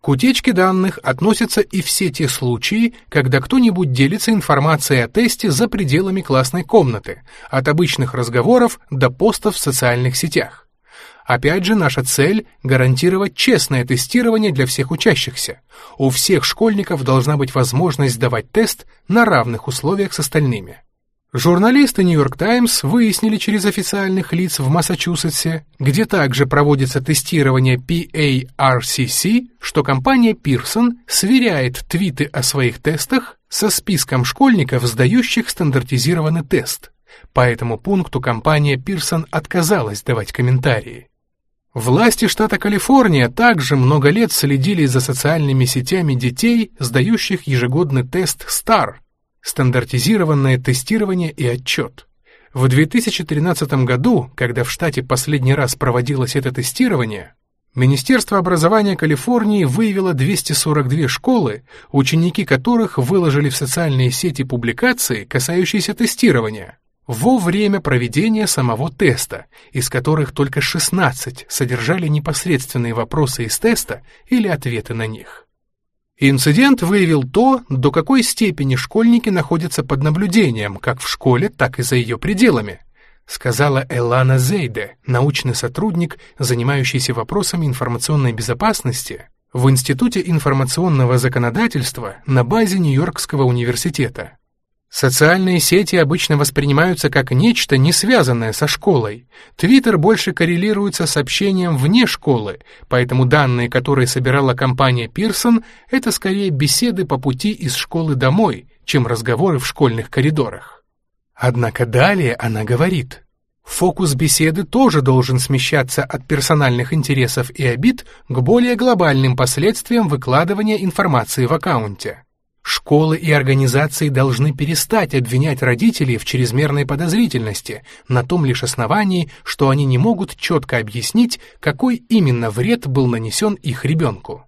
К утечке данных относятся и все те случаи, когда кто-нибудь делится информацией о тесте за пределами классной комнаты, от обычных разговоров до постов в социальных сетях. Опять же, наша цель – гарантировать честное тестирование для всех учащихся. У всех школьников должна быть возможность сдавать тест на равных условиях с остальными. Журналисты «Нью-Йорк Таймс» выяснили через официальных лиц в Массачусетсе, где также проводится тестирование PARCC, что компания Pearson сверяет твиты о своих тестах со списком школьников, сдающих стандартизированный тест. По этому пункту компания Pearson отказалась давать комментарии. Власти штата Калифорния также много лет следили за социальными сетями детей, сдающих ежегодный тест STAR – стандартизированное тестирование и отчет. В 2013 году, когда в штате последний раз проводилось это тестирование, Министерство образования Калифорнии выявило 242 школы, ученики которых выложили в социальные сети публикации, касающиеся тестирования, во время проведения самого теста, из которых только 16 содержали непосредственные вопросы из теста или ответы на них. Инцидент выявил то, до какой степени школьники находятся под наблюдением, как в школе, так и за ее пределами, сказала Элана Зейде, научный сотрудник, занимающийся вопросами информационной безопасности в Институте информационного законодательства на базе Нью-Йоркского университета. Социальные сети обычно воспринимаются как нечто, не связанное со школой. Твиттер больше коррелируется с общением вне школы, поэтому данные, которые собирала компания Pearson, это скорее беседы по пути из школы домой, чем разговоры в школьных коридорах. Однако далее она говорит, фокус беседы тоже должен смещаться от персональных интересов и обид к более глобальным последствиям выкладывания информации в аккаунте. Школы и организации должны перестать обвинять родителей в чрезмерной подозрительности на том лишь основании, что они не могут четко объяснить, какой именно вред был нанесен их ребенку.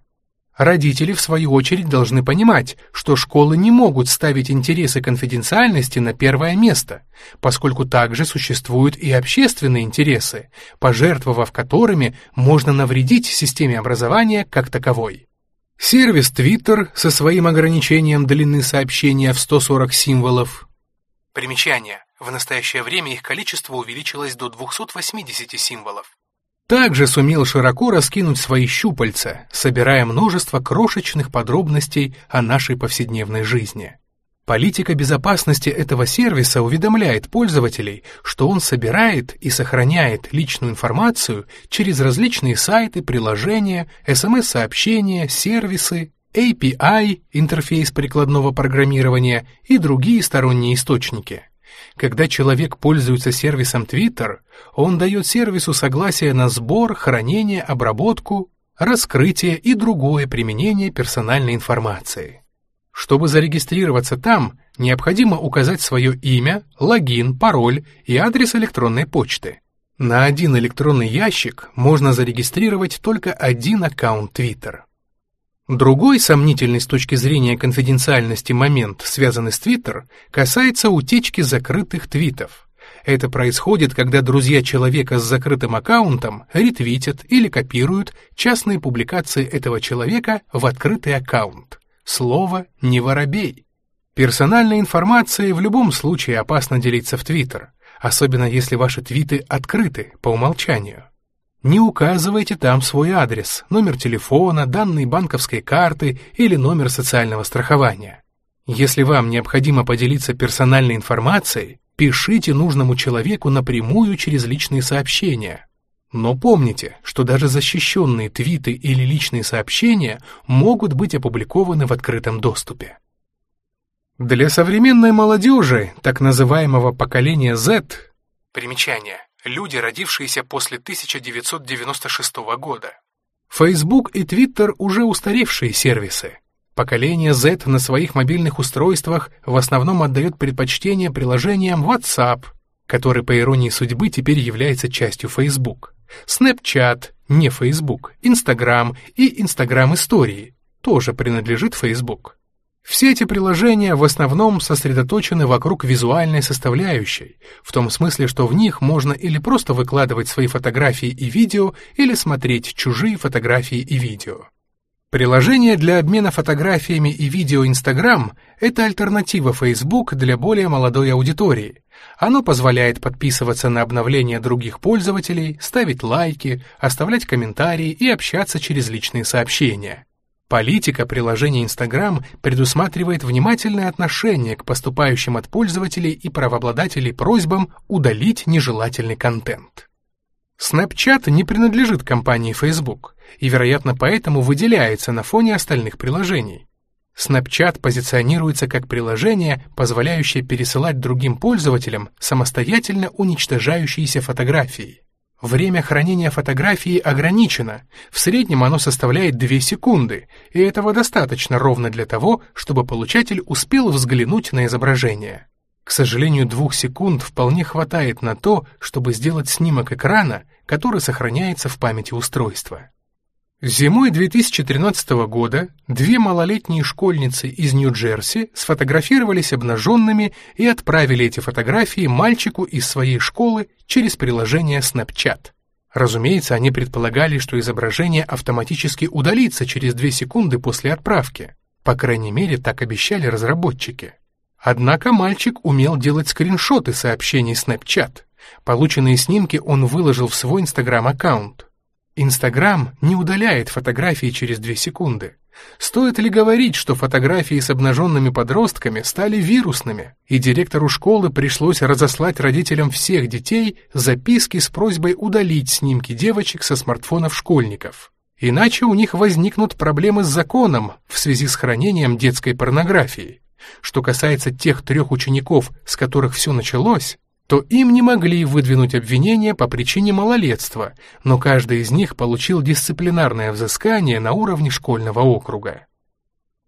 Родители, в свою очередь, должны понимать, что школы не могут ставить интересы конфиденциальности на первое место, поскольку также существуют и общественные интересы, пожертвовав которыми можно навредить системе образования как таковой. Сервис Twitter со своим ограничением длины сообщения в 140 символов. Примечание. В настоящее время их количество увеличилось до 280 символов. Также сумел широко раскинуть свои щупальца, собирая множество крошечных подробностей о нашей повседневной жизни. Политика безопасности этого сервиса уведомляет пользователей, что он собирает и сохраняет личную информацию через различные сайты, приложения, смс-сообщения, сервисы, API, интерфейс прикладного программирования и другие сторонние источники. Когда человек пользуется сервисом Twitter, он дает сервису согласие на сбор, хранение, обработку, раскрытие и другое применение персональной информации. Чтобы зарегистрироваться там, необходимо указать свое имя, логин, пароль и адрес электронной почты. На один электронный ящик можно зарегистрировать только один аккаунт Twitter. Другой сомнительный с точки зрения конфиденциальности момент, связанный с Twitter, касается утечки закрытых твитов. Это происходит, когда друзья человека с закрытым аккаунтом ретвитят или копируют частные публикации этого человека в открытый аккаунт. Слово «не воробей». Персональной информацией в любом случае опасно делиться в Твиттер, особенно если ваши твиты открыты по умолчанию. Не указывайте там свой адрес, номер телефона, данные банковской карты или номер социального страхования. Если вам необходимо поделиться персональной информацией, пишите нужному человеку напрямую через личные сообщения. Но помните, что даже защищенные твиты или личные сообщения могут быть опубликованы в открытом доступе. Для современной молодежи, так называемого поколения Z, примечание – люди, родившиеся после 1996 года. Facebook и Twitter уже устаревшие сервисы. Поколение Z на своих мобильных устройствах в основном отдает предпочтение приложениям WhatsApp, который, по иронии судьбы, теперь является частью Facebook, Snapchat, не Facebook, Instagram и Instagram истории, тоже принадлежит Facebook. Все эти приложения в основном сосредоточены вокруг визуальной составляющей, в том смысле, что в них можно или просто выкладывать свои фотографии и видео, или смотреть чужие фотографии и видео. Приложение для обмена фотографиями и видео Instagram – это альтернатива Facebook для более молодой аудитории. Оно позволяет подписываться на обновления других пользователей, ставить лайки, оставлять комментарии и общаться через личные сообщения. Политика приложения Instagram предусматривает внимательное отношение к поступающим от пользователей и правообладателей просьбам удалить нежелательный контент. Snapchat не принадлежит компании Facebook и, вероятно, поэтому выделяется на фоне остальных приложений. Snapchat позиционируется как приложение, позволяющее пересылать другим пользователям самостоятельно уничтожающиеся фотографии. Время хранения фотографии ограничено, в среднем оно составляет 2 секунды, и этого достаточно ровно для того, чтобы получатель успел взглянуть на изображение. К сожалению, двух секунд вполне хватает на то, чтобы сделать снимок экрана, который сохраняется в памяти устройства. Зимой 2013 года две малолетние школьницы из Нью-Джерси сфотографировались обнаженными и отправили эти фотографии мальчику из своей школы через приложение Snapchat. Разумеется, они предполагали, что изображение автоматически удалится через 2 секунды после отправки. По крайней мере, так обещали разработчики. Однако мальчик умел делать скриншоты сообщений Snapchat. Полученные снимки он выложил в свой Instagram-аккаунт. Инстаграм не удаляет фотографии через 2 секунды. Стоит ли говорить, что фотографии с обнаженными подростками стали вирусными, и директору школы пришлось разослать родителям всех детей записки с просьбой удалить снимки девочек со смартфонов школьников. Иначе у них возникнут проблемы с законом в связи с хранением детской порнографии. Что касается тех трех учеников, с которых все началось, то им не могли выдвинуть обвинения по причине малолетства, но каждый из них получил дисциплинарное взыскание на уровне школьного округа.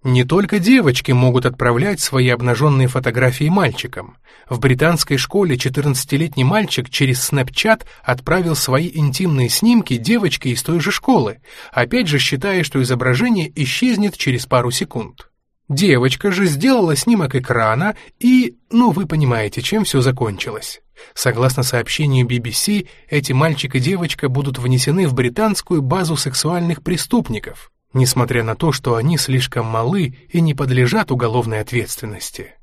Не только девочки могут отправлять свои обнаженные фотографии мальчикам. В британской школе 14-летний мальчик через Snapchat отправил свои интимные снимки девочке из той же школы, опять же считая, что изображение исчезнет через пару секунд. Девочка же сделала снимок экрана и, ну, вы понимаете, чем все закончилось. Согласно сообщению BBC, эти мальчик и девочка будут внесены в британскую базу сексуальных преступников, несмотря на то, что они слишком малы и не подлежат уголовной ответственности.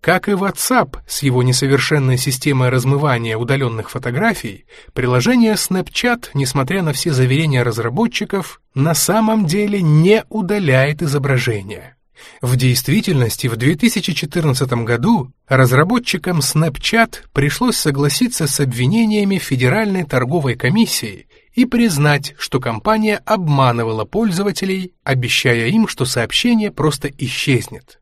Как и WhatsApp с его несовершенной системой размывания удаленных фотографий, приложение Snapchat, несмотря на все заверения разработчиков, на самом деле не удаляет изображения. В действительности, в 2014 году разработчикам Snapchat пришлось согласиться с обвинениями Федеральной торговой комиссии и признать, что компания обманывала пользователей, обещая им, что сообщение просто исчезнет.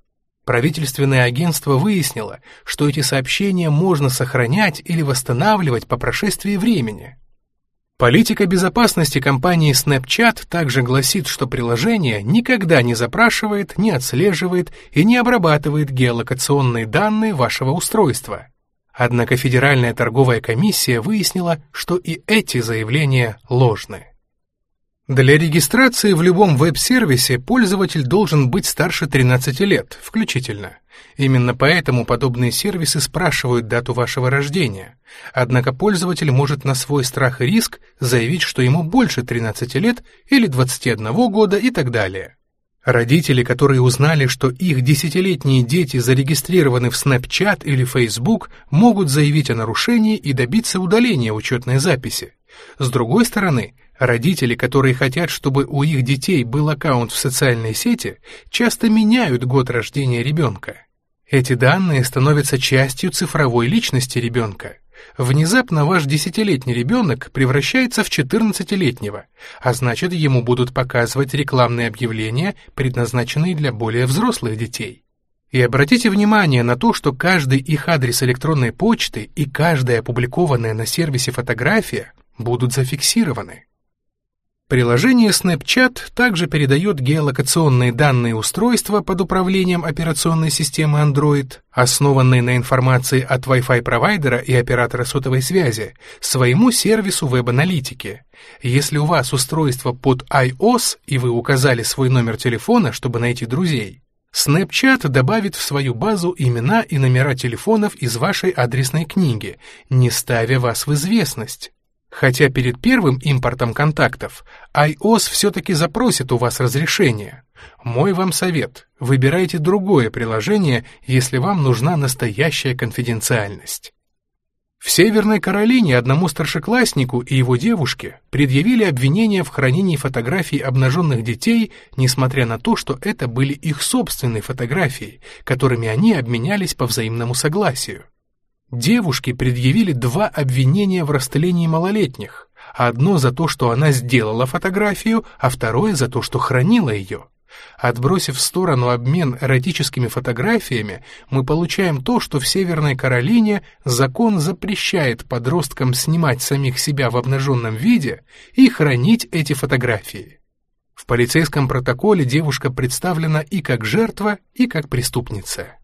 Правительственное агентство выяснило, что эти сообщения можно сохранять или восстанавливать по прошествии времени. Политика безопасности компании Snapchat также гласит, что приложение никогда не запрашивает, не отслеживает и не обрабатывает геолокационные данные вашего устройства. Однако Федеральная торговая комиссия выяснила, что и эти заявления ложны. Для регистрации в любом веб-сервисе пользователь должен быть старше 13 лет, включительно. Именно поэтому подобные сервисы спрашивают дату вашего рождения. Однако пользователь может на свой страх и риск заявить, что ему больше 13 лет или 21 года и так далее. Родители, которые узнали, что их десятилетние дети зарегистрированы в Snapchat или Facebook, могут заявить о нарушении и добиться удаления учетной записи. С другой стороны, Родители, которые хотят, чтобы у их детей был аккаунт в социальной сети, часто меняют год рождения ребенка. Эти данные становятся частью цифровой личности ребенка. Внезапно ваш десятилетний ребенок превращается в 14-летнего, а значит, ему будут показывать рекламные объявления, предназначенные для более взрослых детей. И обратите внимание на то, что каждый их адрес электронной почты и каждая опубликованная на сервисе фотография будут зафиксированы. Приложение Snapchat также передает геолокационные данные устройства под управлением операционной системы Android, основанной на информации от Wi-Fi провайдера и оператора сотовой связи, своему сервису веб-аналитики. Если у вас устройство под iOS и вы указали свой номер телефона, чтобы найти друзей, Snapchat добавит в свою базу имена и номера телефонов из вашей адресной книги, не ставя вас в известность. Хотя перед первым импортом контактов iOS все-таки запросит у вас разрешение. Мой вам совет – выбирайте другое приложение, если вам нужна настоящая конфиденциальность. В Северной Каролине одному старшекласснику и его девушке предъявили обвинение в хранении фотографий обнаженных детей, несмотря на то, что это были их собственные фотографии, которыми они обменялись по взаимному согласию. Девушке предъявили два обвинения в растлении малолетних. Одно за то, что она сделала фотографию, а второе за то, что хранила ее. Отбросив в сторону обмен эротическими фотографиями, мы получаем то, что в Северной Каролине закон запрещает подросткам снимать самих себя в обнаженном виде и хранить эти фотографии. В полицейском протоколе девушка представлена и как жертва, и как преступница.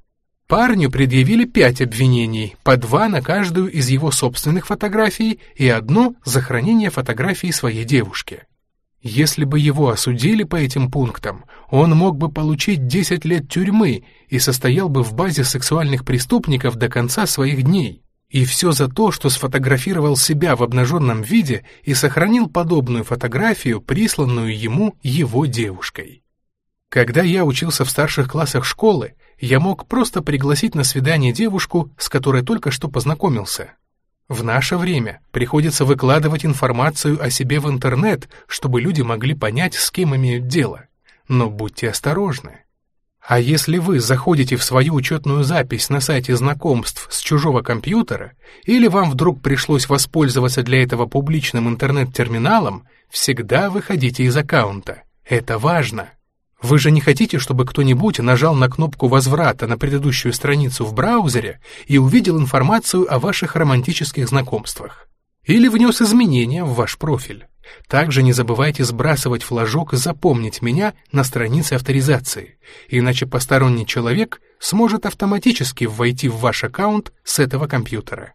Парню предъявили пять обвинений, по два на каждую из его собственных фотографий и одно за хранение фотографий своей девушки. Если бы его осудили по этим пунктам, он мог бы получить 10 лет тюрьмы и состоял бы в базе сексуальных преступников до конца своих дней. И все за то, что сфотографировал себя в обнаженном виде и сохранил подобную фотографию, присланную ему его девушкой. Когда я учился в старших классах школы, я мог просто пригласить на свидание девушку, с которой только что познакомился. В наше время приходится выкладывать информацию о себе в интернет, чтобы люди могли понять, с кем имеют дело. Но будьте осторожны. А если вы заходите в свою учетную запись на сайте знакомств с чужого компьютера, или вам вдруг пришлось воспользоваться для этого публичным интернет-терминалом, всегда выходите из аккаунта. Это важно. Вы же не хотите, чтобы кто-нибудь нажал на кнопку возврата на предыдущую страницу в браузере и увидел информацию о ваших романтических знакомствах. Или внес изменения в ваш профиль. Также не забывайте сбрасывать флажок «Запомнить меня» на странице авторизации, иначе посторонний человек сможет автоматически войти в ваш аккаунт с этого компьютера.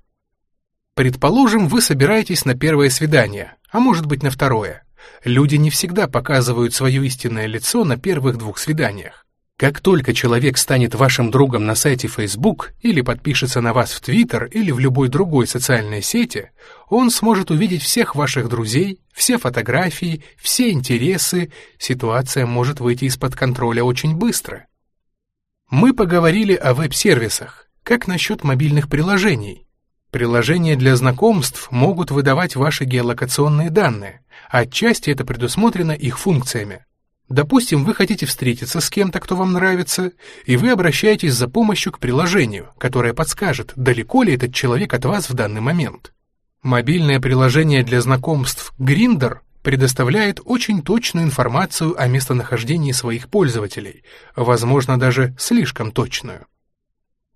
Предположим, вы собираетесь на первое свидание, а может быть на второе. Люди не всегда показывают свое истинное лицо на первых двух свиданиях. Как только человек станет вашим другом на сайте Facebook или подпишется на вас в Twitter или в любой другой социальной сети, он сможет увидеть всех ваших друзей, все фотографии, все интересы, ситуация может выйти из-под контроля очень быстро. Мы поговорили о веб-сервисах. Как насчет мобильных приложений? Приложения для знакомств могут выдавать ваши геолокационные данные, отчасти это предусмотрено их функциями. Допустим, вы хотите встретиться с кем-то, кто вам нравится, и вы обращаетесь за помощью к приложению, которое подскажет, далеко ли этот человек от вас в данный момент. Мобильное приложение для знакомств Grindr предоставляет очень точную информацию о местонахождении своих пользователей, возможно, даже слишком точную.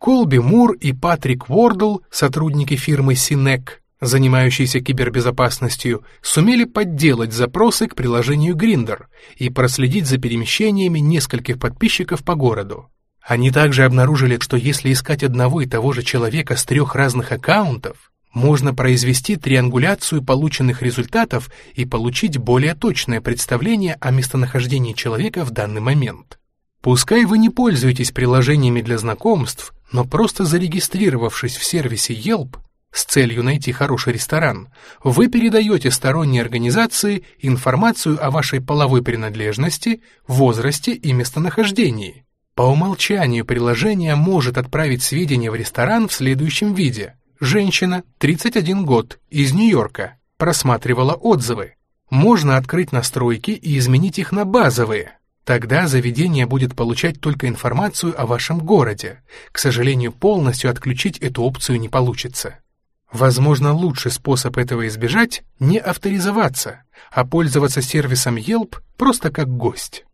Колби Мур и Патрик Уордл, сотрудники фирмы Синек, занимающиеся кибербезопасностью, сумели подделать запросы к приложению Grindr и проследить за перемещениями нескольких подписчиков по городу. Они также обнаружили, что если искать одного и того же человека с трех разных аккаунтов, можно произвести триангуляцию полученных результатов и получить более точное представление о местонахождении человека в данный момент. Пускай вы не пользуетесь приложениями для знакомств, но просто зарегистрировавшись в сервисе Yelp с целью найти хороший ресторан, вы передаете сторонней организации информацию о вашей половой принадлежности, возрасте и местонахождении. По умолчанию приложение может отправить сведения в ресторан в следующем виде – Женщина, 31 год, из Нью-Йорка, просматривала отзывы. Можно открыть настройки и изменить их на базовые. Тогда заведение будет получать только информацию о вашем городе. К сожалению, полностью отключить эту опцию не получится. Возможно, лучший способ этого избежать – не авторизоваться, а пользоваться сервисом Yelp просто как гость.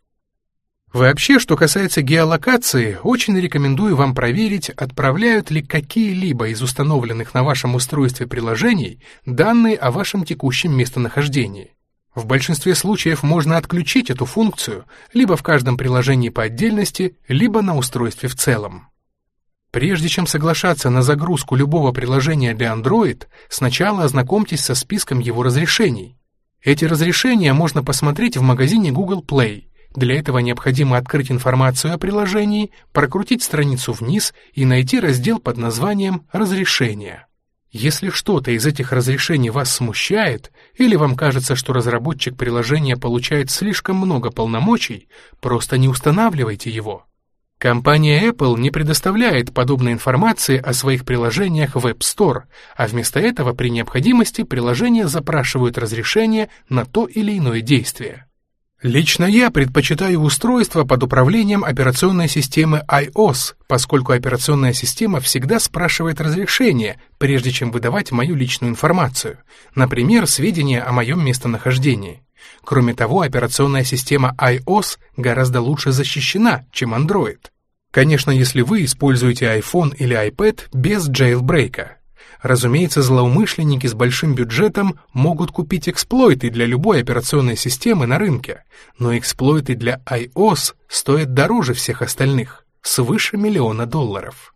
Вообще, что касается геолокации, очень рекомендую вам проверить, отправляют ли какие-либо из установленных на вашем устройстве приложений данные о вашем текущем местонахождении. В большинстве случаев можно отключить эту функцию либо в каждом приложении по отдельности, либо на устройстве в целом. Прежде чем соглашаться на загрузку любого приложения для Android, сначала ознакомьтесь со списком его разрешений. Эти разрешения можно посмотреть в магазине Google Play – для этого необходимо открыть информацию о приложении, прокрутить страницу вниз и найти раздел под названием «Разрешения». Если что-то из этих разрешений вас смущает, или вам кажется, что разработчик приложения получает слишком много полномочий, просто не устанавливайте его. Компания Apple не предоставляет подобной информации о своих приложениях в App Store, а вместо этого при необходимости приложения запрашивают разрешение на то или иное действие. Лично я предпочитаю устройство под управлением операционной системы iOS, поскольку операционная система всегда спрашивает разрешение, прежде чем выдавать мою личную информацию, например, сведения о моем местонахождении. Кроме того, операционная система iOS гораздо лучше защищена, чем Android. Конечно, если вы используете iPhone или iPad без джейлбрейка. Разумеется, злоумышленники с большим бюджетом могут купить эксплойты для любой операционной системы на рынке, но эксплойты для iOS стоят дороже всех остальных, свыше миллиона долларов.